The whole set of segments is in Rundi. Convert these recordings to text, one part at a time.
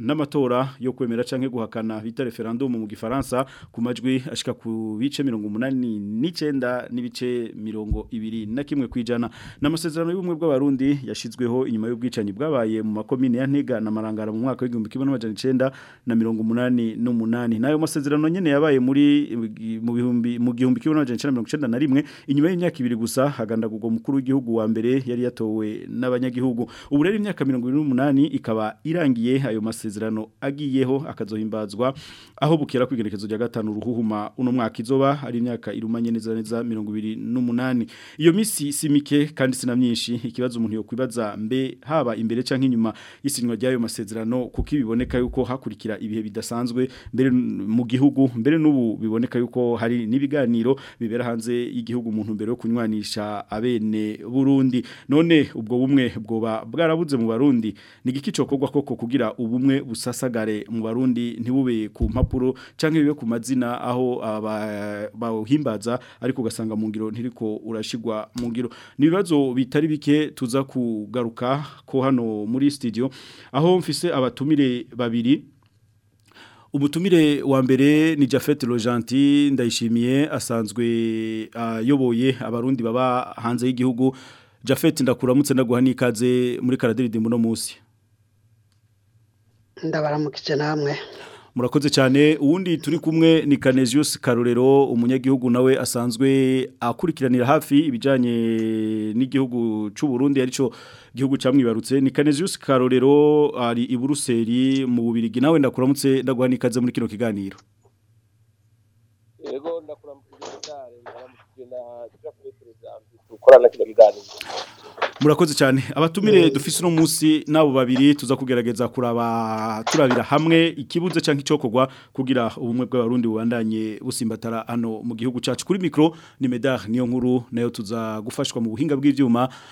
n'amatora yo kwemera canke guhakana bita referendum mu gifaransa ku majwi ashika ku bice 189 n'ibice 21 kwijana namasezerano y'ubumwe bw'abarundi yashizweho inyuma y'ubwicanyi bwabaye mu makomine ya Ntega na Marangara mu mwaka w'igihumbi kimwe na mirongo umunani n'umunani nayo masezerano nyene yabaye muri mu bihumbi mu gihumbi kimwe na inyuma y'imyaka ibiri gusa hagandagurwa mukuru w'igihugu wa mbere yari yatowe n'abanyagihugu ubu rero imyaka 28 ikaba irangiye ayo masezerano amasezerano agiyeho akazohimbazwa aho bukera kwigerekezo rya gatanu ruhuhuma uno mwaka izoba ari imyaka irumanye neza neza 2028 iyo misi simike kandi sina myinshi ikibazo umuntu yo kwibaza mbe haba imbere canke inyuma isinywa ryayo masezerano kuko ibiboneka yuko hakurikira ibihe bidasanzwe mbere mu gihugu mbere n'ubu biboneka yuko hari n'ibiganiro bibera hanze igihugu umuntu mbere yo kunywanisha abene Burundi none ubwo bumwe bwoba bwarabuze mu Burundi ni giki cokogwa koko kugira ubumwe busasagare mu barundi ntibube ku mpapuro cyangwa bibe ku mazina aho ah, bawuhimbaza ariko ugasanga mu ngiro ntiriko urashyirwa mu ngiro ni ibibazo bitari bike tuza kugaruka ko hano muri studio aho mfise abatumire babiri umutumire wa mbere ni Jafet Rojanti ndayishimiye asanzwe ah, ayoboye abarundi baba hanze y'igihugu Jafet ndakuramutse ndaguha n'ikaze muri Karadiridi muno munsi ndabaramukije namwe murakoze cyane uwundi turi kumwe ni Canesius Karorero umunyagihugu nawe asanzwe akurikiranira hafi ibijyanye n'igihugu cy'u Burundi arico gihugu cyamwibarutse ni Canesius Karorero ari i Buruseli mu Bubirigi nawe ndakuramutse ndaguha nikaze muri kino kiganiro Yego ndakuramukije ndaramukije na kiganiro murakoze cyane abatumire dufise uno munsi n'abo babiri tuza kugerageza kuraba turabira hamwe ikibuze cyangwa icyokorwa kugira ubumwe bw'abarundi bubandanye busimbatara hano mu gihugu cacu kuri micro ni medar niyo nkuru nayo tuza gufashwa mu buhinga bw'ibyuma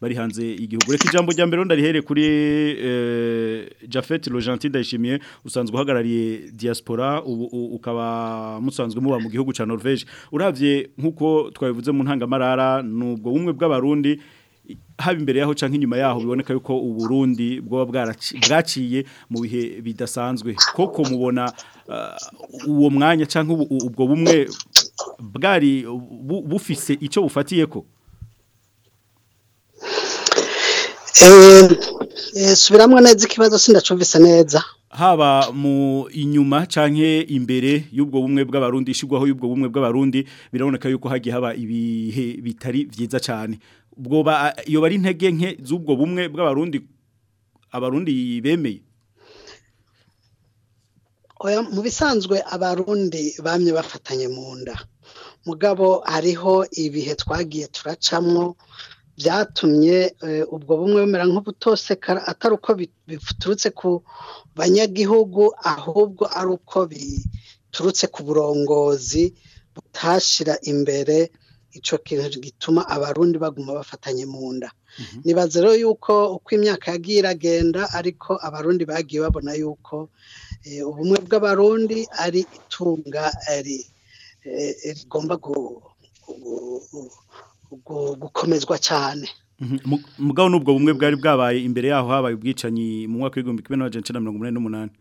bari hanze igihugu reka ijambo rya mbere ndarihere kuri eh, Jafet Rogentin Ndayishimiye usanzwe uhagarariye diaspora ukaba musanzwe muba mu gihugu cya Norvège uravye nkuko twabivuze mu ntangamarara nubwo umwe bw'abarundi haba imbere yaho cyangwa inyuma yaho biboneka yuko uburundi bwaba bwaciye mu bihe bidasanzwe koko mubona uh, uwo mwanya cyangwa ubwo bumwe bwari bufise icyo bufatiye ko eh, eh, subiramo neza ikibazo sindacumvise neza haba mu inyuma canke imbere y'ubwo bumwe bw'abarundi ishigwaho y'ubwo bumwe bw'abarundi biraboneka yuko hagi haba ibihe bitari byiza cyane bwoba ah, iyo bari intege nke z'ubwo bumwe bw'abarundi abarundi bemeye oya mu bisanzwe abarundi bamye bafatanye mu nda mugabo ariho ibihe twagiye turacamwo byatumye eh, ubwo bumwe bumera nk'ubutosekara atari uko bifuturutse ku banyagihugu ahubwo ari uko biturutse ku burongozi butashira imbere icyo kintu gituma abarundi baguma bafatanye mu nda mhm. rero yuko uko imyaka yagiye iragenda ariko abarundi bagiye babona yuko eh, ubumwe bw'abarundi ari itunga eh, rigomba gukomezwa cyane mhm. mugabo n'ubwo bumwe bwari bwabaye imbere yaho habaye ubwicanyi mu mwaka w'igihumbi kimwe n'amajana mirongo inani n'umunani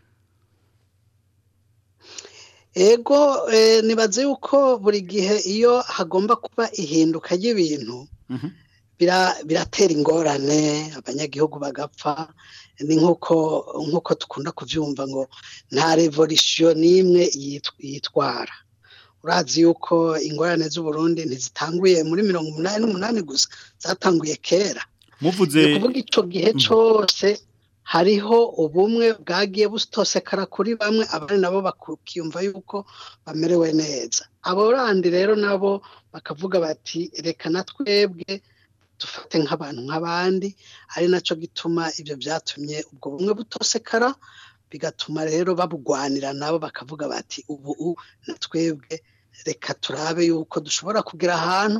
ego eh, nibaze yuko buri gihe iyo hagomba kuba ihinduka ry'ibintu mhm. biratera ingorane abanyagihugu bagapfa ni nk'uko tukunda kubyumva ngo nta revolisiyo n'imwe yitwara urazi yuko ingorane z'uburundi ntizitanguye muri mirongo umunani n'umunani gusa zatanguye kera muvuze kuvuga icyo gihe mhm. cyose hariho ubumwe bwagiye butosekara kuri bamwe abandi nabo bakiyumva yuko bamerewe neza aborandi rero nabo bakavuga bati reka na twebwe dufate nk'abantu nk'abandi ari nacyo gituma ibyo byatumye ubwo bumwe butosekara bigatuma rero babugwanira nabo bakavuga bati ubu na twebwe reka turabe yuko dushobora kugira ahantu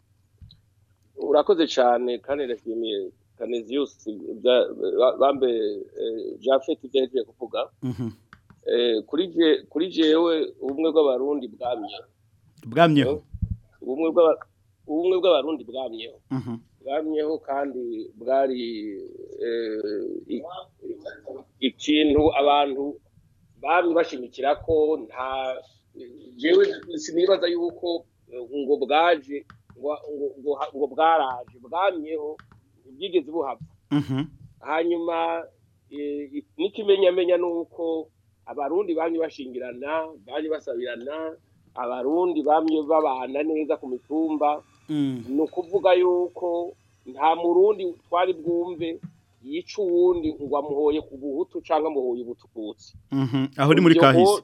Urakoze cyane kandi ndashimiye kaneziyusi bambe eh, japhet ibyo kuvuga mhm. eh, kuri kuri jewe ubumwe bw'abarundi bwamye bwamyeho ubumwe bw'abarundi bwamyeho mhm. bwamyeho kandi bwari eh, ikintu abantu bami bashimikira ko nta jewe sinibaza yuko ngo bwaje ngo bwaraje bwamyeho bwigeze buhava mm-hmm. hanyuma n'ikimenyamenya ni uko abarundi bamye bashingirana bamye basabirana abarundi bamye babana neza ku mitumba mm. ni ukuvuga yuko nta murundi twari bwumve yica uwundi ngo amuhoye ku buhutu cyangwa amuhoye ubututsi mm-hmm. aho ni muri kahise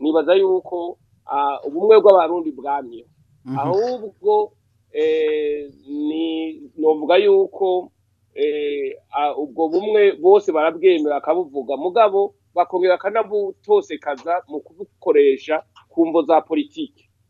nibaza yuko ubumwe bw'abarundi bwamye mhm. ahubwo eh, ni nuvuga yuko Eh, ubwo bumwe bose barabwemera akabuvuga mugabo bakongera akanabutosekaza mu kubukoresha ku mvo za politiki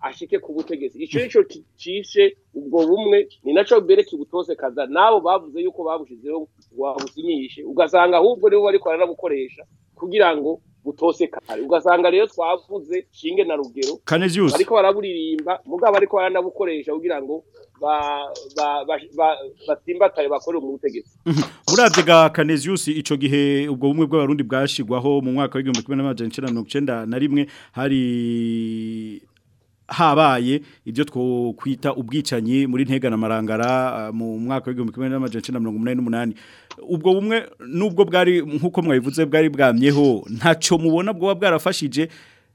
ashike ku butegetsi icyo nicyo mhm. kicishe ubwo bumwe ni nacyo mbere kibutosekaza nabo bavuze yuko babushizeho wabusinyishe ugasanga ahubwo nibo bari baranabukoresha kugira ngo butosekare ugasanga rero twavuze shinge na rugero ariko baraburirimba mugabo ariko baranabukoresha kugira ngo basimbatare bakore mu butegetsi mhm. burabye ga Canesius ico gihe ubwo bumwe bw'abarundi bwashigwaho mu mwaka wa 1991 hari habaye ibyo twokwita ubwicanyi muri ntega na marangara eh, mu mwaka w'igihumbi kimwe ubwo bumwe n'ubwo bwari nk'uko mwabivuze bwari bwamyeho ntacyo mubona bwoba bwarafashije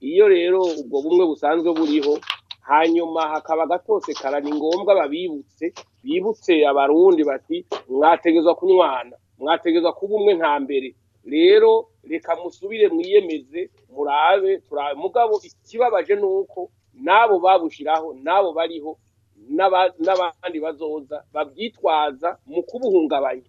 iyo rero ubwo bumwe busanzwe buriho hanyuma hakaba agatose ni ngombwa babibutse bibutse abarundi bati mwategezwa kunywana mwategezwa kuba umwe nta mbere rero reka musubire mwiyemeze murabe mugabo ikibabaje ni uko n'abo babushyiraho n'abo bariho n'abandi bazoza babyitwaza mu kubuhungabanya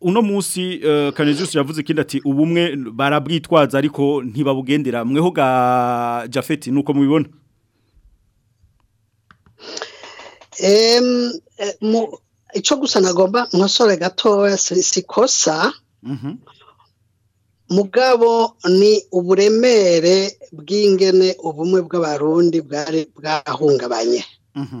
uno munsi kaniziyusi yavuze ikindi ati ubumwe barabwitwaza ariko ntibabugendera mweho ga jafete nuko mubibona icyo gusa nagomba nkosore gatoya si ikosa mhm. mugabo ni uburemere bw'ingene ubumwe bw'abarundi bwari bwahungabanye mhm.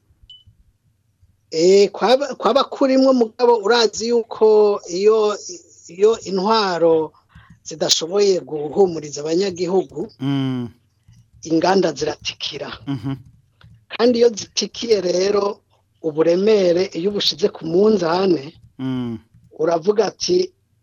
eh, kwaba kurimwo mugabo urazi yuko iyo iyo intwaro zidashoboye guhumuriza abanyagihugu mm. inganda ziratikira mm-hmm. kandi iyo zitikiye rero uburemere iyo ubushize ku munzane mm. uravuga ati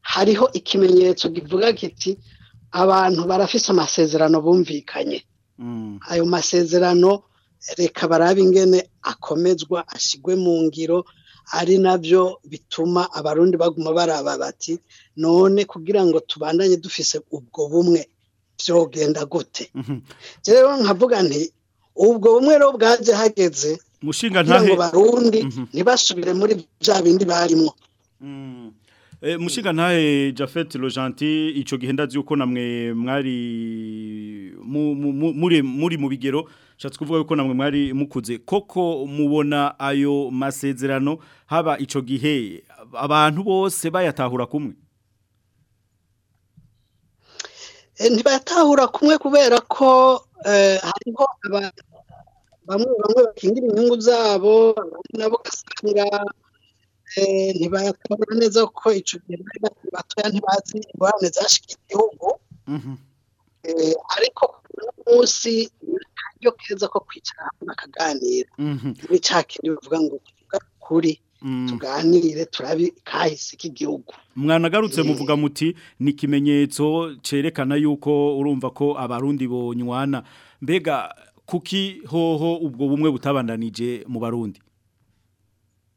hariho ikimenyetso givuga kiti abantu barafise amasezerano bumvikanye mm. ayo masezerano reka barabe ingene akomezwa ashyigwe mu ngiro ari nabyo bituma abarundi baguma baraba bati none kugira ngo tubandanye dufise ubwo bumwe byogenda gute mhm. rero nkavuga nti ubwo bumwe rero bwaje hageze mushinga ntahe barundi mhm. ntibasubire muri bya bindi barimo mm. eh, mushinga ntahe Jafet Rojanti ico gihe ndazi uko namwe mwari muri mu bigero nshatse kuvuga yuko namwe mwari mukuze koko mubona ayo masezerano haba icyo gihe abantu bose bayatahura kumwe eh, ntibayatahura kumwe kubera ko eh, hariho bamwe bamwe bakingira inyungu zabo nabo ugasanga eh, ntibayatahura neza kuko icyo gihe batoya ntibazi ingorane zashyira igihugu mhm. ariko uno munsi ni keza ko kwicara hamwe bakaganira ni mhm. cya kintu bivuga ngo kuri mm. tuganire turabe kahise k'igihugu agarutse eh. muvuga muti ni ikimenyetso cyerekana yuko urumva ko abarundi bonywana mbega kuki hoho ubwo bumwe butabandanije mu barundi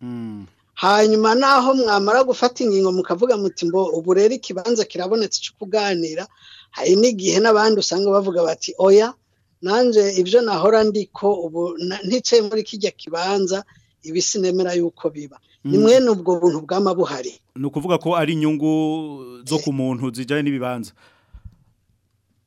mm. hanyuma naho mwamara gufata ingingo mukavuga muti mbo ubu rero ikibanza kirabonetse cyo kuganira hari n'igihe n'abandi usanga bavuga bati oya nanjye ibyo nahora ndiko ubu ntice muri kijya kibanza ibisinemera yuko biba ni mm. mwene ubwo buntu bw’amabuhari. ni ukuvuga ko ari inyungu zo ku muntu zijyanye n'ibibanza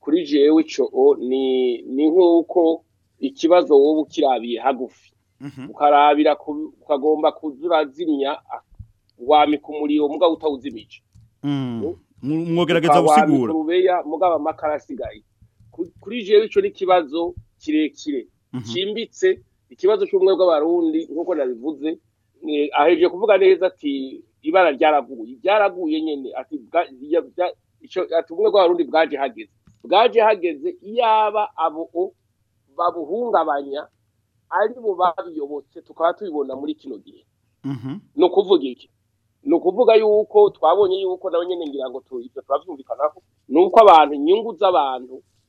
kuri jewe cyo ni ni nk'uko ikibazo wowe ukirabiye hagufi mhm. ukarabira kagomba kuzura zinya wamika umuriro mugabo utawuzimije mm. mwogerageza gusigura urubeya mugabo amakara kuri jewe ico n'ikibazo kirekire mhm. cimbitse ikibazo cy'ubumwe bw'abarundi nk'uko nabivuze ahejeje kuvuga neza ati ibara ryaraguye ryaraguye nyene ati ubumwe bw'abarundi bwaje hageze bwaje hageze iyaba abo babuhungabanya ari bo babiyobotse tukaba tubibona muri kino gihe mhm. no ukuvuga iki ni kuvuga yuko twabonye yuko nawe nyine ngira ngo ibyo turabyumvikanaho ni uko abantu inyungu z'abantu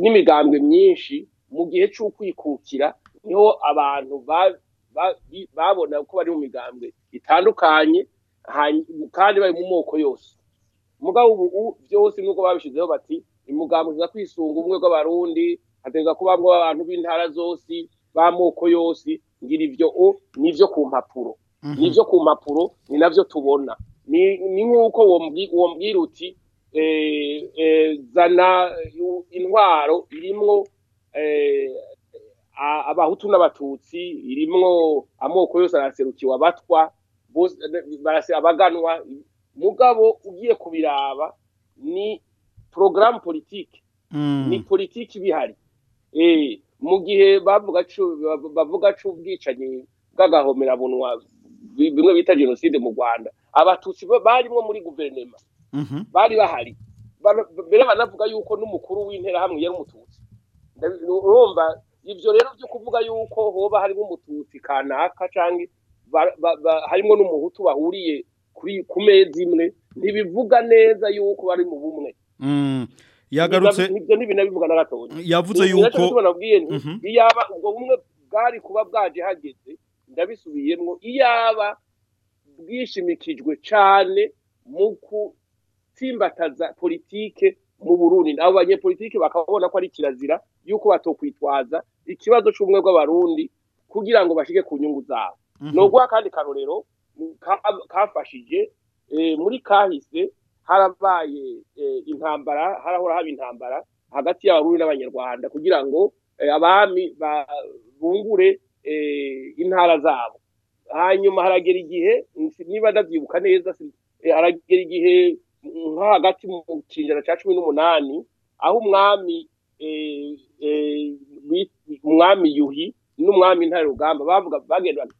n'imigambwe myinshi mu gihe cy'ukwikukira niho abantu babona ko bari mu migambwe itandukanye kandi bari mu moko yose mugabo ubu byose nuko babishyizeho bati imugambwe iza kwisunga umwe bw'abarundi hateza kubamwo abantu b'intara zose b'amoko yose ngira ibyo o nivyo ku mpapuro nibyo ku mpapuro ni nabyo tubona ni nk'uko uwo mbwira eh, eh, zana intwaro irimwo eh, abahutu n'abatutsi irimwo amoko yose araserukiwe abatwa abaganwa mugabo ugiye kubiraba ni porogaramu politiki mm. ni politiki ibihari mu gihe bavuga c'ubwicanyi bw'agahomerabunwa bimwe bita jenoside mu rwanda abatutsi barimo muri guverinoma mhm. bari bahari mbere banavuga yuko n'umukuru w'interahamwe yari umututsi urumva ibyo rero byo kuvuga yuko hoba harimo umututsi kanaka cyangwa harimo n'umuhutu bahuriye kuri ku mezi imwe ntibivuga neza yuko bari mu bumwe mm. yagarutse ibyo ntibinabivuga na gatoya yavuze yuko mhm. iyaba ubwo bumwe bwari kuba bwaje hageze ndabisubiyemo iyaba bwishimikijwe cyane mu gutsimbataza politike mu burundi abo banyepolitike bakabona ko ari kirazira yuko batokwitwaza ikibazo cy'ubumwe bw'abarundi kugira ngo bashyige ku nyungu zabo mhm. nubwo uguha akandi karorero kafashije eh, muri kahise harabaye eh, intambara harahora haba intambara hagati y'abarundi n'abanyarwanda kugira ngo eh, abami bungure intara zabo hanyuma haragera igihe niba ndabyibuka neza haragera igihe nko hagati mu kinjana cya cumi n'umunani aho umwami eh, eh, umwami yuhi n'umwami rugamba bavuga bagenda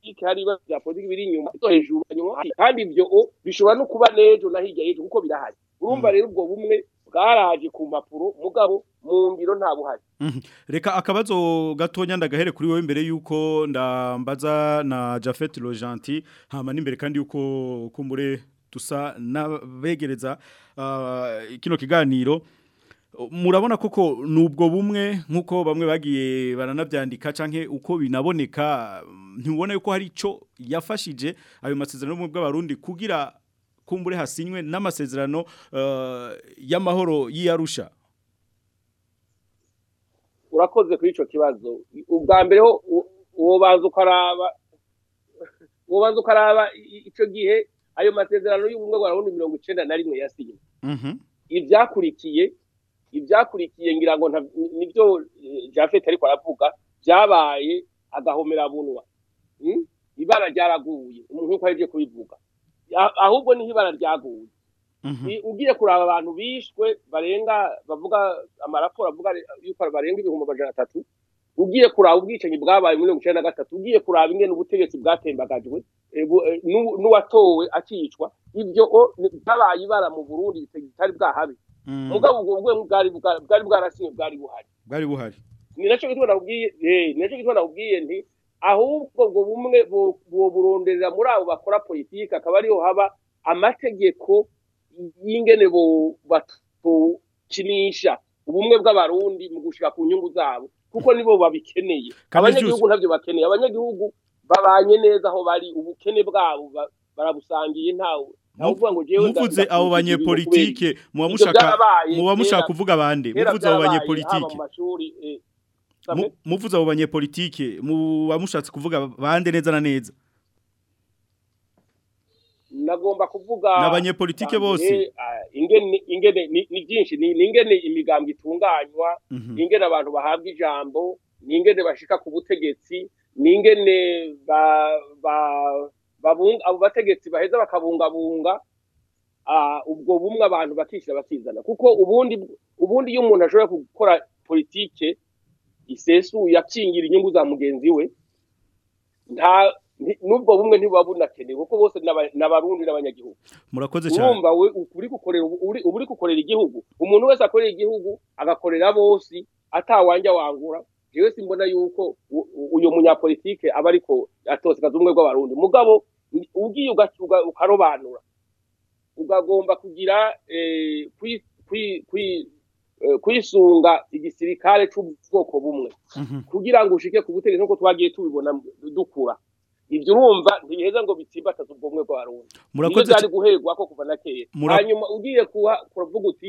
politiki hari ibibazo bya politiki biri inyuma ito hejuru hanyuma kandi ibyo bishobora no kuba n'ejo na hirya y'ejo kuko birahari urumva hmm. rero ubwo bumwe bwaraje ku mpapuro mugabo mu ngiro nta buhari hmm. reka akabazo gatonya ndagahere kuri wowe mbere y'uko ndambaza na Jafet Rojanti hama n'imbere kandi y'uko kumbure tusa n'abegereza ah, kino kiganiro murabona koko ubwo bumwe nk'uko bamwe bagiye baranabyandika cyangwa uko binaboneka ntubona yuko hari icyo yafashije ayo masezerano mu bw'abarundi kugira kumbure hasinywe n'amasezerano eh, y'amahoro y'iyarusha urakoze kuri icyo kibazo ubwa mbere uwo banza ukaraba uwo banza ukaraba icyo gihe ayo masezerano y'ubumwe bwa rundi mirongo icyenda na rimwe ibyakurikiye mhm. ibyakurikiye ngira ngo nibyo eh, jafete ariko aravuga byabaye agahomera bunwa Hmm? ibara ryaraguye umuntu nk'uko ahejeje kubivuga ahubwo niho ibara ryaguye mhm. ugiye kuraba abantu bishwe barenga bavuga amaraporo avuga yuko barenga ibihumbi amajana atatu ugiye kuraba ubwicanyi bwabaye muri mirongo icyenda na gatatu ugiye kuraba ingene ubutegetsi bwatembagajwe eh, eh, n'uwatowe akicwa ibyo byabaye ibara mu burundi bitari bwahabi mm. mugabo ubwo bwo bwari bwarasinye bwari buhari bwari buhari ni nacyo gituma nakubwiye eh, nti ahubwo ngo bumwe buburondera muri abo bakora politiki akaba ariho haba amategeko y'ingene batukinisha ubumwe bw'abarundi mu gushika ku nyungu zabo kuko nibo babikeneye abanyagihugu ntabyo bakeneye abanyagihugu babanye neza aho bari ubukene bwabo barabusangiye ntawe muvuze abo banyepolitike muba mushaka kuvuga eh, bande muvuze abo banyepolitike muvuze abo banyepolitike mu mushatse kuvuga bande neza na neza nagomba kuvuga n'abanyepolitike bose ah, ingene ni byinshi ni ingene imigambwe itunganywa mhm. ni ingene abantu bahabwa ijambo ni ingene bashika ku butegetsi ni ingene abo bategetsi baheza bakabungabunga ah, ubwo bumwe abantu bakishyira bakizana kuko ubundi ubundi iyo umuntu ashobora gukora politike isesuye akingira inyungu za mugenzi we nta n'ubwo bumwe ntibuba bunakenewe kuko bose n'abarundi n'abanyagihugu murakoze cyane urumva uri gukorera uri gukorera igihugu umuntu wese akorera igihugu agakorera bose atawanja wangura jewe simbona yuko uyu munyapolitike aba ariko atosekaza ubumwe bw'abarundi mugabo ugiye ukarobanura ugagomba kugira eh, kwi E, kwisunga igisirikare cy'ubwoko bumwe mhm. kugira ngo ushike ku butegetsi nk'uko twagiye tubibona dukura ibyo urumva ntibiheza ngo bitsimbataze ubwomwe bwa rundi murakoze cyane guherwa ko kuva na kera hanyuma ugiye kuvuga uti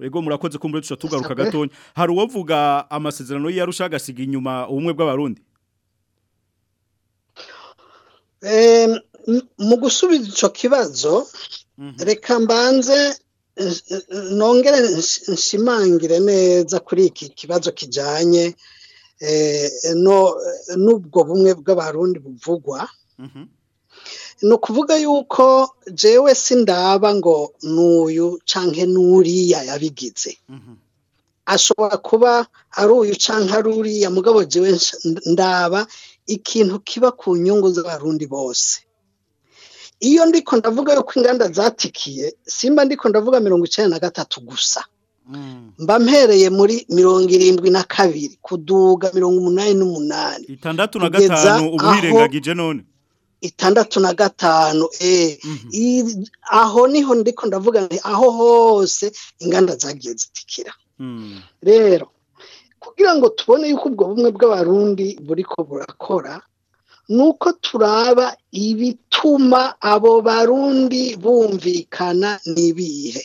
Ego murakoze kumbure tusha tugaruka gatonya. Hari uwovuga amasezerano yarusha gasiga inyuma umwe bw'abarundi. Eh mu gusubiza ico kibazo mhm. reka mbanze nongere nshimangire neza kuri iki kibazo kijanye Eh, eh, n'ubwo bumwe bw'abarundi buvugwa mm-hmm. ni ukuvuga yuko jewe sindaba ngo n'uyu canke n'uriya yabigize mm-hmm. ashobora kuba ari uyu canke ari uriya mugabo jewe ndaba ikintu kiba ku nyungu z'abarundi bose iyo ndiko ndavuga yuko inganda zatikiye simba ndiko ndavuga mirongo icyenda na gatatu gusa Mm. mba mpereye muri mirongo irindwi na kabiri kuduga mirongo umunani n'umunani itandatu na gatanu ubu none itandatu na gatanu e. mhm. aho niho ndiko ndavuga nti aho hose inganda zagiye zitikira mm. rero kugira ngo tubone yuko ubwo bumwe bw'abarundi buri ko burakora ni uko turaba ibituma abo barundi bumvikana n'ibihe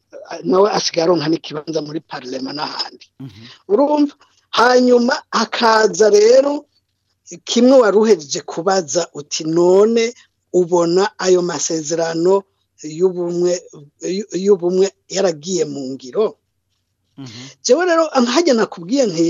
nawe asigaye aronka n'ikibanza muri parlema n'ahandi mhm. urumva hanyuma hakaza rero kimwe wari uhejeje kubaza uti none ubona ayo masezerano y'ubumwe y'ubumwe yaragiye mu ngiro njyewe mhm. rero nkajya nakubwiye nti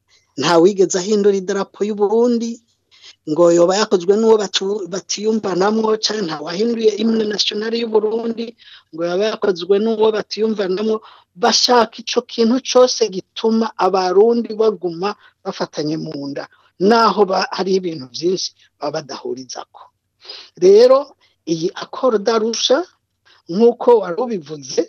nta wigeze ahindura idarapo y'uburundi ngo yoba yakozwe n'uwo batiyumvanamwo cyangwa nta wahinduye imwe nasiyonari y'uburundi ngo yaba yakozwe n'uwo batiyumvanamwo bashaka icyo kintu cyose gituma abarundi baguma bafatanye mu nda naho hari ibintu byinshi baba ko rero iyi akorudarusha nk'uko wari ubivuze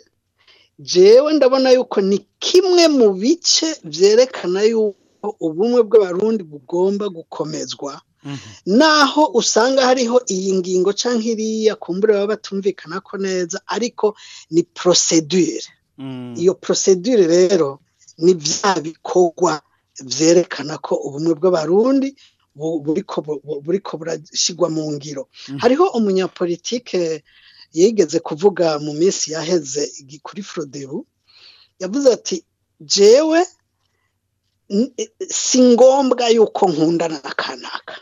jewe ndabona yuko ni kimwe mu bice byerekana yuko ubumwe bw'abarundi bugomba gukomezwa mhm. naho usanga hariho iyi ngingo cyangwa iriya kumbura baba batumvikana ko neza ariko ni porosedure mm. iyo porosedure rero ni bya bikorwa byerekana ko ubumwe bw'abarundi buriko burashyirwa mu ngiro mhm. hariho umunyapolitike yigeze kuvuga mu minsi yaheze kuri forodebu yavuze ati jewe si ngombwa yuko nkundana na kanaka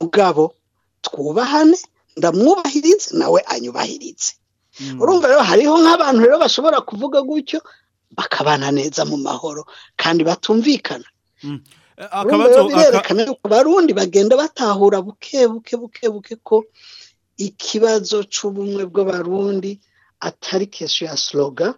mugabo twubahane ndamwubahirize nawe anyubahirize hmm. urumva rero hariho nk'abantu rero bashobora kuvuga gutyo bakabana neza mu mahoro kandi batumvikana hmm. urumva rero birerekana yuko abarundi bagenda batahura buke buke buke buke ko ikibazo cy'ubumwe bw'abarundi atari keshi ya slogan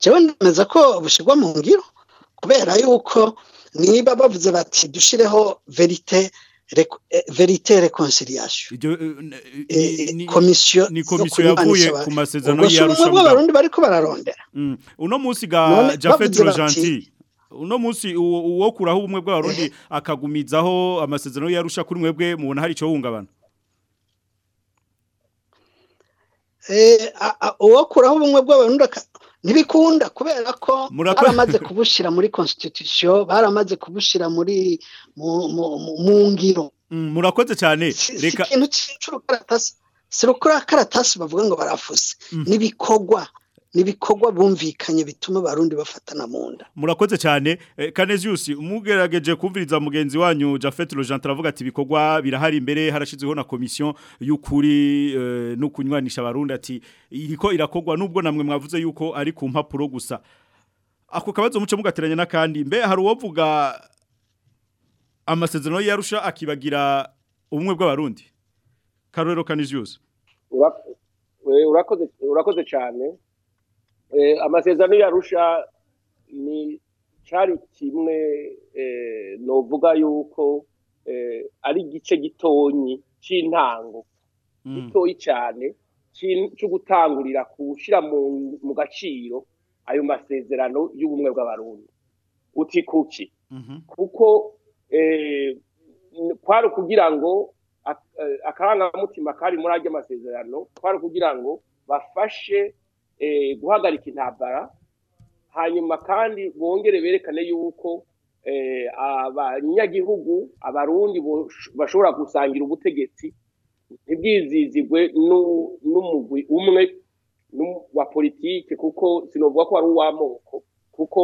jewe nemeza ko bushyirwa mu ngiro kubera yuko niba bavuze bati dushyireho verite eh, verite reconciliation komisiyo eh, eh, ni komisiyo yavuye ku masezerano y'arusha mu Burundi bariko bararondera mm. uno munsi ga Jafetro Gentil uno munsi uwo kuraho ubumwe bw'abarundi akagumizaho amasezerano yarusha kuri mwebwe mubona hari icyo wungabana uwo kuraho ubumwe bw'abarundi ntibikunda kubera ko baramaze kubushyira muri constitution baramaze kubushyira muri mu ngiro mm, murakoze cyane reka si urukaratasi bavuga ngo barafuze mm. n'ibikorwa n'ibikorwa bumvikanye bituma abarundi bafatana munda murakoze cyane eh, kaneziyusi umugerageje kumviriza mugenzi wanyu jafete rojan turavuga ati ibikorwa birahari imbere harashyizweho na komisiyo y'ukuri eh, no kunywanisha abarundi ati iriko irakogwa nubwo namwe mwavuze yuko ari ku mpapuro gusa ako kabazo muce mugateranya n'akandi mbe hari uwavuga amasezerano yarusha akibagira umwe bw'abarundi karorero kaneziyusi urakoze cyane amasezerano yarusha ni cyari kimwe eh, novuga yuko eh, ari igice gitonyi cy'intango mm. gitoyi cyane cyo gutangurira gushyira mu gaciro ayo masezerano y'ubumwe bw'abarundi uti kuki mm-hmm. kuko eh, kwari ukugira ngo akarangamutima kari muri ajya masezerano kwari ukugira ngo bafashe E, guhagarika intambara hanyuma kandi bongere berekane yuko e, abanyagihugu abarundi bashobora gusangira ubutegetsi ntibwizizigwe n'umugwi umwe wa politiki kuko sinavuga ko ari uw'amoko kuko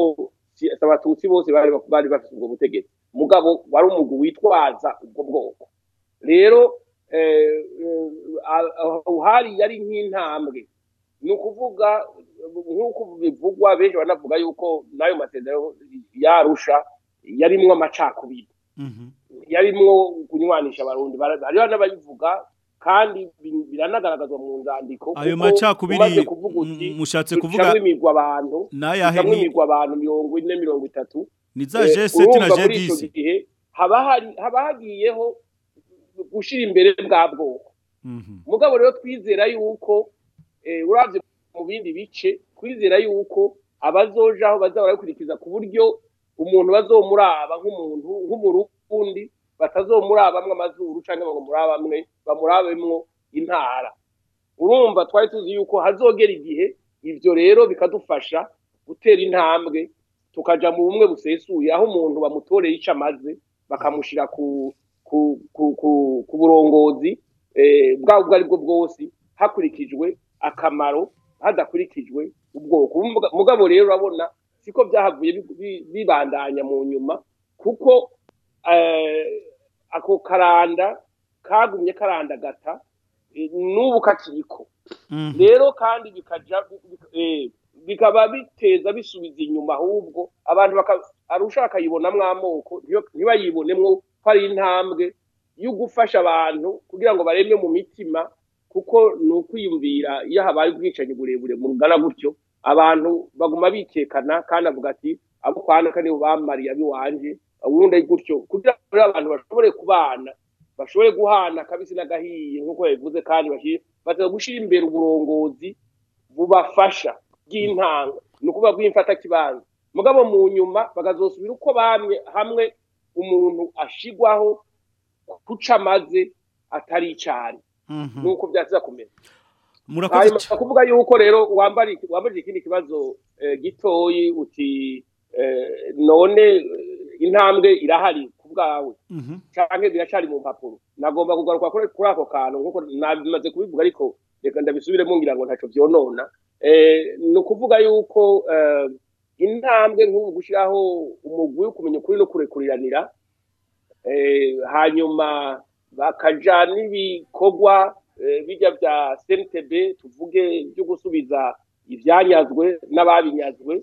abatutsi bose bari bafite ubwo butegetsi mugabo wari umugwi witwaza ubwo bwoko rero uhari e, yari nk'intambwe ni ukuvuga nk'uko bivugwa benshi banavuga yuko n'ayo masezerano yarusha yarimwo amacakubiri mhm. yarimwo kunywanisha abarundi hariho n'abayivuga kandi biranagaragazwa mu nzandiko ayo macakubiri mushatse kuvuga imigwa abantu n'ayahe imigwa abantu mirongo ine mirongo itatu ni za jeseti eh, na jedisi haba hagiyeho gushyira imbere bwa bwoko mhm. mugabo rero twizera yuko Eh, urabye mu bindi bice kwizera yuko abazojaho bazaba babikurikiza ku buryo umuntu bazomuraba nk'umuntu nk'umurundi batazomurabamwe amazuru cyangwa ngo murabamwe bamurabemwo intara urumva twari tuzi yuko hazogera igihe ibyo rero bikadufasha gutera intambwe tukajya mu bumwe busesuye aho umuntu bamutoreye icyo amaze bakamushyira ku ku burongozi eh, bwabo ubwo ari bwo bwose hakurikijwe akamaro hadakurikijwe ubwoko mugabo rero urabona siko byahaguye bibandanya mu nyuma kuko eh, ako karanda kagumye karandagata eh, n'ubu kakiriko mhm. rero kandi eh, bikaba biteza bisubiza inyuma ahubwo abantu arushaka yibonamwo amoko ntibayibonemo ko ari intambwe yo gufasha abantu kugira ngo baremye mu mitima kuko ni ukwiyumvira iyo habaye ubwicanyi burebure mu rugana gutyo abantu baguma bikekana kandi avuga ati abo kwanaka nibo bamariye abiwanje ubundi gutyo kugira ngo abantu bashobore kubana bashobore guhana kabisi n'agahiye nk'uko yabivuze kandi bashobora gushyira imbere uburongozi bubafasha bw'intanga ni ukuvuga kibanza mugabo mu nyuma bakazosubira uko bamwe hamwe umuntu ashigwaho kuca amaze atari cyane Mhm. nuko byaza kumenya murakoze kuvuga yuko rero wambari wambari ikindi kibazo eh, gitoyi uti eh, none eh, intambwe irahari ku bwawe mhm. cyangwa biracari mu mpapuro nagomba kugaruka kuri ako kantu nkuko nabimaze kubivuga ariko reka ndabisubire ngira ngo ntacyo byonona ni ukuvuga yuko intambwe nk'ubu gushyiraho umugwi kumenya ukuri no kurekuriranira hanyuma bakaja n'ibikorwa eh, bijya bya CNTB tuvuge byo gusubiza ibyanyazwe n'ababinyazwe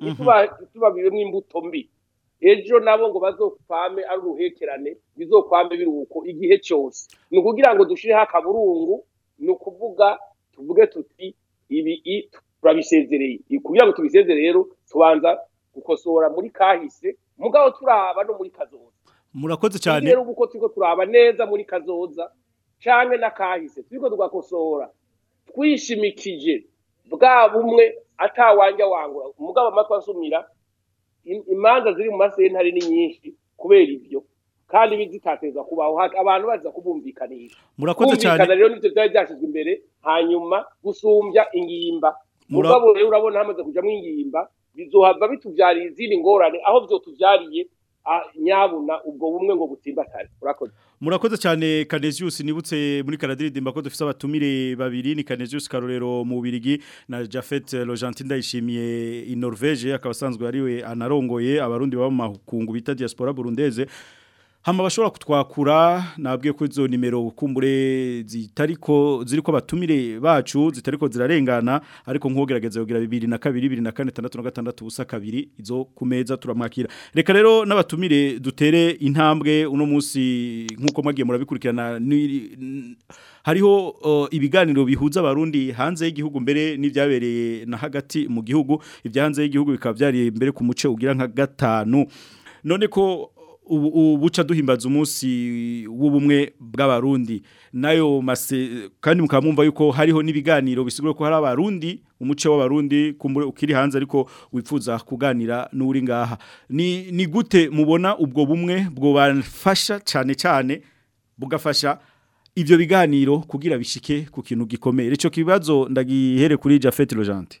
mhm. ntitubabiremo imbuto mbi ejo nabo ngo bazokwame ari uruhekerane bizokwame biruhuko igihe cyose ni ukugira ngo dushyireho akaburungu ni ukuvuga tuvuge tuti ibi turabisezereye kugira ngo tubisezere rero tubanza gukosora muri kahise mugabo turaba no muri kazoza murakoze cyane rero uko turaba neza muri kazoza cyane n'akahise turiko tugakosora twishimikije bwa bumwe atawanja wangura umugabo amatwi asumira imanza ziri mu masentare ni nyinshi kubera ibyo kandi bizitateza kubaho abantu baza kubumvikanisha murakoze rero nivyo byari byashizwe imbere hanyuma gusumbya ingimba mugabo rero urabona hamaze kujamwo ingimba bizohava bituvyarira izindi ngorane aho byo vyotuvyariye Ah, nyabuna ubwo bumwe ngo butimbatare urakoze murakoze cyane Canesius nibutse muri Karadiridimba ko dufite abatumire babiri ni Canesius Karorero mu Birigi na Jafet Logentin ndayishimiye i Norvege akabasanzwe ariwe anarongoye abarundi baba mahukungu bita diaspora burundeze hama bashobora kutwakura nabwiye ko izo nimero kumbure zitariko ziriko batumire bacu zitariko zirarengana ariko nkogerageza yogira 2022 2046 ubusa kabiri izo kumeza turamwakira reka rero n'abatumire dutere intambwe uno munsi nkuko mwagiye murabikurikirana hariho uh, ibiganiro bihuza abarundi hanze y'igihugu mbere n'ibyabereye na hagati mu gihugu ibyanze hanze y'igihugu bikaba byari mbere ku muce ugira nka gatanu none ko ubuca duhimbaza umunsi w'ubumwe bw'abarundi nayo mase kandi mukaba yuko hariho n'ibiganiro bisigura ko hari abarundi umuco w'abarundi ukiri hanze ariko wifuza kuganira n'uri ngaha ni ni gute mubona ubwo bumwe bwo bafasha cyane cyane bugafasha ibyo biganiro kugira bishike ku kintu gikomeye icyo kibazo ndagihere kuri Jafet Lojante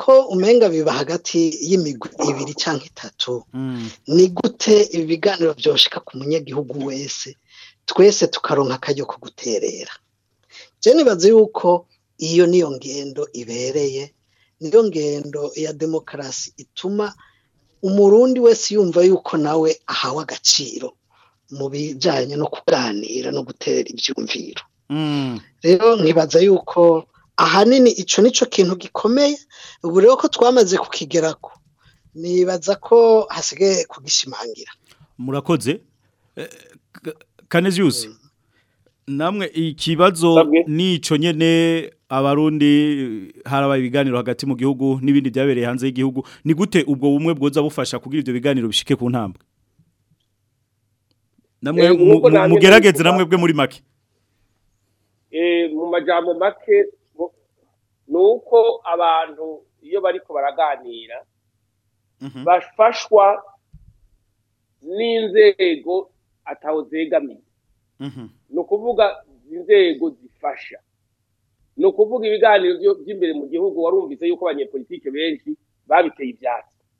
ko umenga biba hagati y'imigwi ibiri cyangwa itatu mm. ni gute ibiganiro biganiro ku munyagihugu wese twese tukaronka akajya ko guterera nibaza yuko iyo niyo ngendo ibereye niyo ngendo ya demokarasi ituma umurundi wese yumva yuko nawe ahawe agaciro mu bijyanye no kuganira no gutera ibyumviro mm. rero nibaza yuko ahanini icyo ni cyo kintu gikomeye ubu ko twamaze kukigeraho nibaza ko hasigaye kugishimangira murakoze eh, kaneziusi mm. namwe ikibazo nico nyene abarundi harabaye ibiganiro hagati mu gihugu nibindi byabereye hanze y'igihugu ni gute ubwo bumwe bwoza bufasha kugira ibyo biganiro bishike ku ntambwe namwe eh, mugerageze namwe bwe muri make eh, mu majambo make Nuko abantu iyo bari baraganira mhm. bafashwa n'inzego ataho zegamiye mhm. ni ukuvuga inzego zifasha ni ukuvuga ibiganiro by'imbere mu gihugu warumvise yuko abanyepolitike benshi babiteye ibyatsi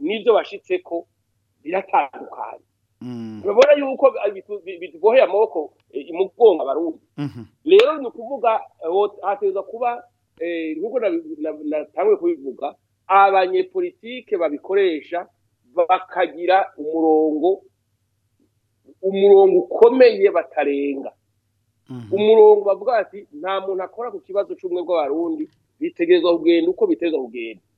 n'ibyo bashyitse ko biratandukanye mm. urabona yuko biboheye amaboko eh, mu bwonko mm-hmm. rero ni ukuvuga eh, hateza kuba eh, nk'uko natanguye kubivuga abanyepolitike babikoresha bakagira umurongo umurongo ukomeye batarenga mhm. umurongo bavuga ati nta muntu akora ku kibazo cy'ubumwe bw'abarundi bitegerezwa kugenda uko biteza kugenda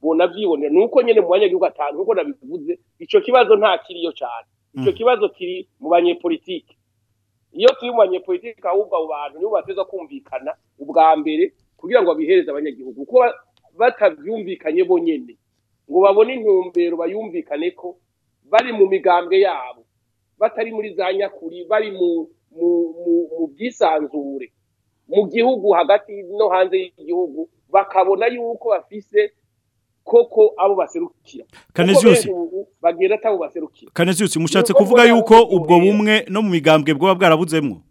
bonavyibonera nuko nyene mu banyagihugu atanu nkuko nabivuze ico kibazo nta kiriyo cyane ico mm. kibazo kiri mu banyepolitike iyo turi mu banyepolitike ahubwo abo bantu nibo bateza kumvikana ubwa mbere kugira ngo babihereze abanyagihugu kuko batavyumvikanye bonyene ngo babone intumbero bayumvikane ko bari mu migambwe yabo batari muri za nyakuri bari mu mu bwisanzure mu gihugu hagati no hanze y'igihugu bakabona yuko bafise koko abo baserukira kaneziyusi bagera atabo baserukira kaneziyusi mushatse kuvuga yuko ubwo bumwe no mu migambwe bwaba bwarabudzemo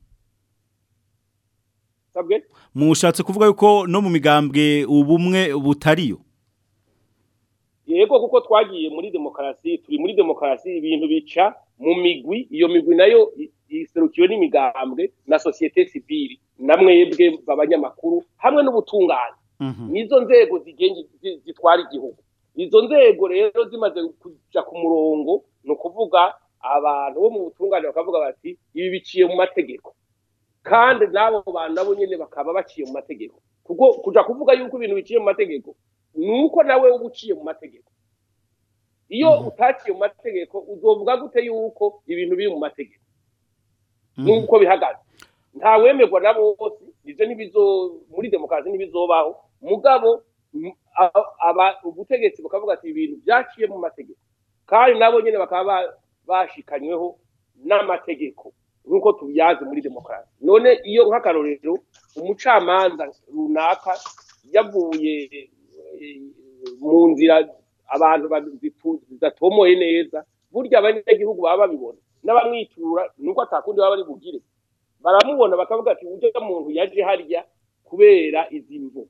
mushatse kuvuga yuko no mu migambwe ubumwe butariyo yego kuko twagiye muri demokarasi turi muri demokarasi ibintu bica mu migwi iyo migwi nayo iserukiwe n'imigambwe na sosiyete sivili na mwebwe abanyamakuru hamwe n'ubutungane nizo mm-hmm. nzego zitwara igihugu izo nzego rero zimaze kujya ku murongo ni kuvuga abantu bo mu butungane bakavuga bati ibi biciye mu mategeko kandi n'abo bantu nabo nyine bakaba baciye mu mategeko kuko kujya kuvuga yuko ibintu biciye mu mategeko ni uko nawe uba uciye mu mategeko iyo mm-hmm. utaciye mu mategeko uzovuga gute yuko ibintu biri mu mategeko mm-hmm. nk'uko bihagaze nta wemerwa na bose ibyo ntibizo muri demokarasi ntibizobaho mugabo ubutegetsi bukavuga ati ibintu byaciye mu mategeko kandi nabo nyine bakaba bashikanyweho n'amategeko nk'uko tubyazi muri demokarasi none iyo nk'akarorero umucamanza runaka yavuye eh, mu nzira abantu zidatomoye neza burya abanyagihugu baba babibona n'abamwitura nuko atakundi baba bari bugire baramubona bakavuga ati uburyo muntu yaje harya kubera izi mvugo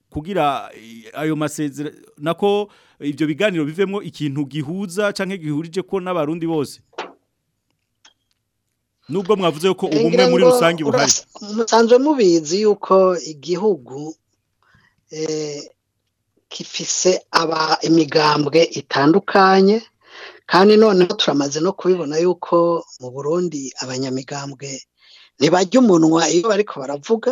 kugira ayo masezerano nako ibyo biganiro bivemo ikintu gihuza cyangwa gihurije ko n'abarundi bose nubwo mwavuze ko ubumwe muri rusange buhari musanzwe mubizi yuko igihugu eh, kifise aba imigambwe itandukanye kandi none turamaze no kubibona yuko mu burundi abanyamigambwe ntibajya umunwa iyo bariko baravuga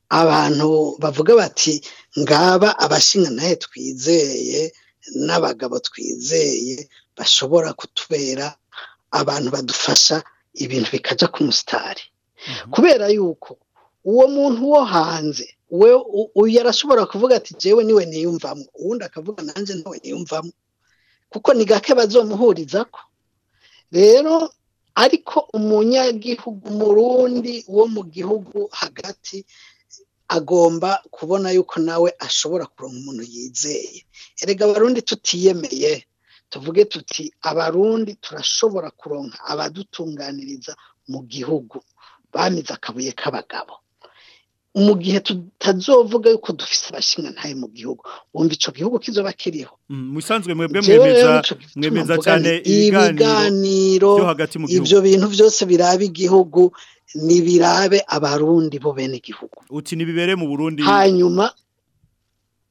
abantu bavuga bati ngaba abashinga nawe twizeye n'abagabo twizeye bashobora kutubera abantu badufasha ibintu bikajya ku musitari mhm. kubera yuko uwo muntu wo hanze we arashobora kuvuga ati jewe niwe niyumvamo uwundi akavuga nanjye ntawe niyumvamo kuko ni gake bazomuhuriza ko rero ariko umunyagihugu murundi wo mu gihugu hagati agomba kubona yuko nawe ashobora kuronka umuntu yizeye erega abarundi tutiyemeye tuvuge tuti abarundi turashobora kuronka abadutunganiriza mu gihugu bamize akabuye k'abagabo mu gihe tutazovuga yuko dufise abashinwa ntayo mu gihugu wumva ico gihugu kizoba kiriho mm, musanzwe mwebwe mwemeza mwemeza cyane ibiganiro ibyo bintu byose biraba igihugu nibirabe abarundi bo bene igihugu uti nibibere mu Burundi hanyuma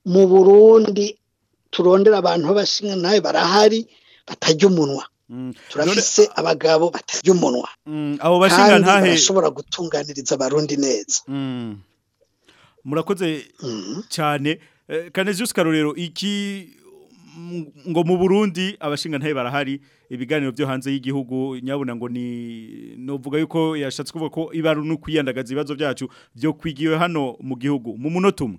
mu Burundi turondera abantu b'abashinwa nayo barahari batajya umunwa mm. turafise abagabo batajya umunwa mm, abo bashinga ntahe bashobora gutunganiriza abarundi neza murakoze mhm. cyane eh, kanezi karorero iki ngo mu burundi abashingantahe barahari ibiganiro byo hanze y'igihugu nyabuna ngo ni nuvuga yuko yashatse kuvuga ko ibara no kwiyandagaza ibibazo byacu byo kwigiwe hano mu gihugu mu munota umwe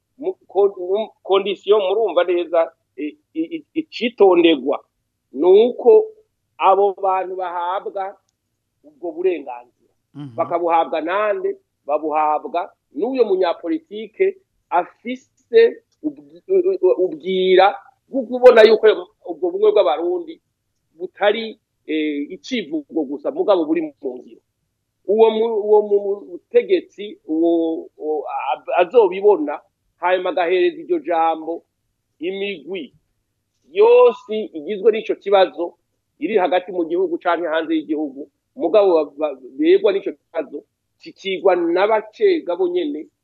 kondisiyo murumva neza icitonderwa ni uko abo bantu bahabwa ubwo burenganzira mhm. bakabuhabwa nande babuhabwa n'uyo munyapolitike afise ubwira bwo kubona yuko ubwo bumwe bw'abarundi butari eh, icivugo gusa mugabo buri mu ngiro uwo mutegetsi azobibona hanyuma agahereza iryo jambo imigwi yose igizwe n'icyo kibazo iri hagati mu gihugu cyangwa hanze y'igihugu mugabo begwa n'icyo kibazo kikigwa n'abacega bo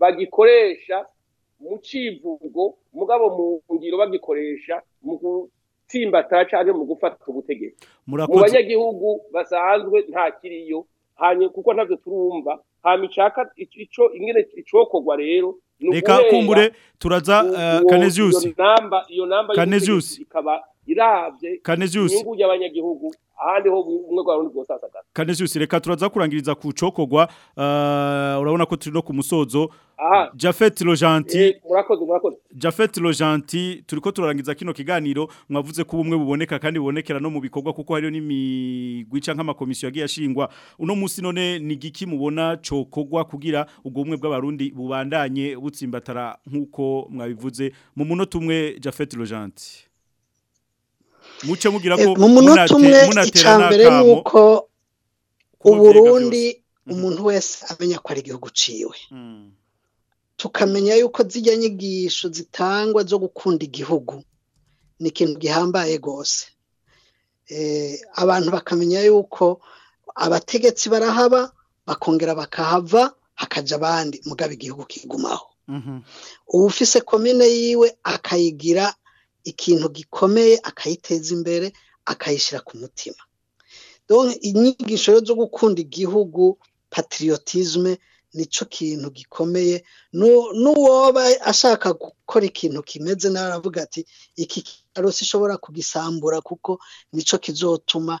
bagikoresha mu civugo mugabo mu ngiro bagikoresha mu gutsimbata cyangwa mu gufata ubutegetsi mu banyagihugu basanzwe nta kiriyo hanyuma kuko ntabyo turumva hama ico ingene icokogwa rero reka kumbure turaza uh, eh, Canesius iyo namba ikaba irabye inyungu y'abanyagihugu ahandi ho umwe kwa rundi bwosasagara Canesius reka turaza kurangiriza ku cokogwa uh, urabona ko turi no ku musozo Jafet Lojanti eh, murakoze murakoze Jafet Lojanti turiko turarangiza kino kiganiro mwavuze ko bumwe buboneka kandi bubonekera no mu bikorwa kuko hariyo n'imigwica nk'ama komisiyo yagiye ashingwa uno munsi none ni giki mubona cokogwa kugira ubwo bumwe bw'abarundi bubandanye butsimbatara nkuko mwabivuze mu munota umwe Jafet Lojanti muce mugira ko eh, mu munota umwe icyambere ni uko uburundi mm-hmm. umuntu wese amenya ko ari igihugu uciwe mm. tukamenya yuko zijya nyigisho zitangwa zo gukunda igihugu ni ikintu gihambaye rwose eh, abantu bakamenya yuko abategetsi barahaba bakongera bakahava hakajya abandi mugabe igihugu kigumaho mm-hmm. ubu ufise komine yiwe akayigira ikintu gikomeye akayiteza imbere akayishyira ku mutima inyigisho zo gukunda igihugu patriotisme nicyo kintu gikomeye n'uwoba ashaka gukora ikintu kimeze nawe aravuga ati iki kiraro ishobora kugisambura kuko nicyo kizotuma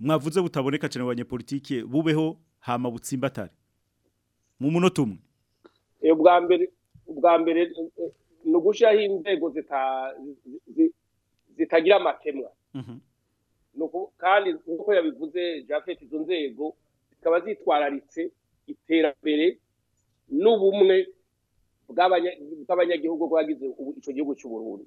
mwavuze butaboneka cyane mu banyepolitike bubeho hama butsimbatare mu munota umwe ubwa mbere ubwa mbere ni ugushyiraho inzego zitagira amakemwa mhm. kandi nk'uko yabivuze jafete izo nzego zikaba zitwararitse iterambere n'ubumwe bw'abanyagihugu bwagize icyo gihugu cy'uburundi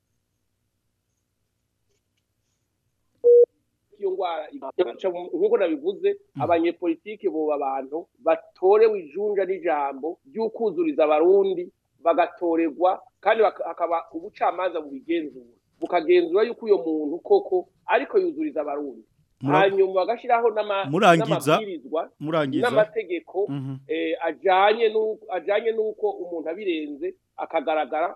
iyo ndwara ah. nk'uko nabivuze hmm. abanyepolitike buba abantu batorewe ijunja n'ijambo ry'ukuzuriza abarundi bagatorerwa kandi hakaba ubucamanza bubigenzura bukagenzura yuko uyo muntu koko ariko yuzuriza abarundi hanyuma bagashyiraho n'amabwirizwa n'amategeko mhm. eh, ajyanye n'uko umuntu abirenze akagaragara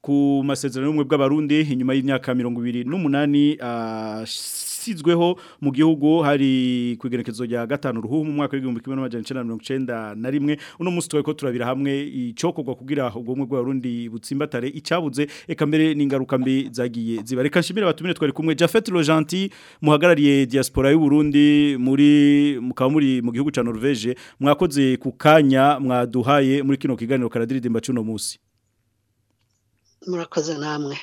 ku masezerano y'ubumwe bw'abarundi inyuma y'imyaka mirongo ibiri n'umunani ah, yasizweho mu gihugu hari ku igerekezo rya gatanu ruhu mu mwaka w'igihumbi kimwe n'amajana icyenda na mirongo icyenda na rimwe uno munsi twari ko turabira hamwe icyokorwa kugira ubwonko bw'abarundi butsimbatare icyabuze eka mbere n'ingaruka mbi zagiye ziba reka nshimire batumire twari kumwe Jafet Rojanti muhagarariye diaspora y'u Burundi muri mukaba muri mu gihugu cya Norvège mwakoze ku kanya mwaduhaye muri kino kiganiro karadiridimba cy'uno munsi murakoze namwe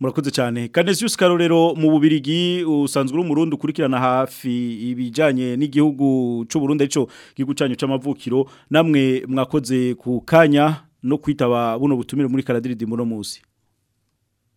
murakoze cyane Canesius Karorero mu Bubirigi usanzwe uri mu Burundi ukurikirana hafi ibijanye n'igihugu cy'u Burundi cyo gigucanyo c'amavukiro namwe mwakoze ku kanya no kwitaba buno butumire muri Karadiridimo no musi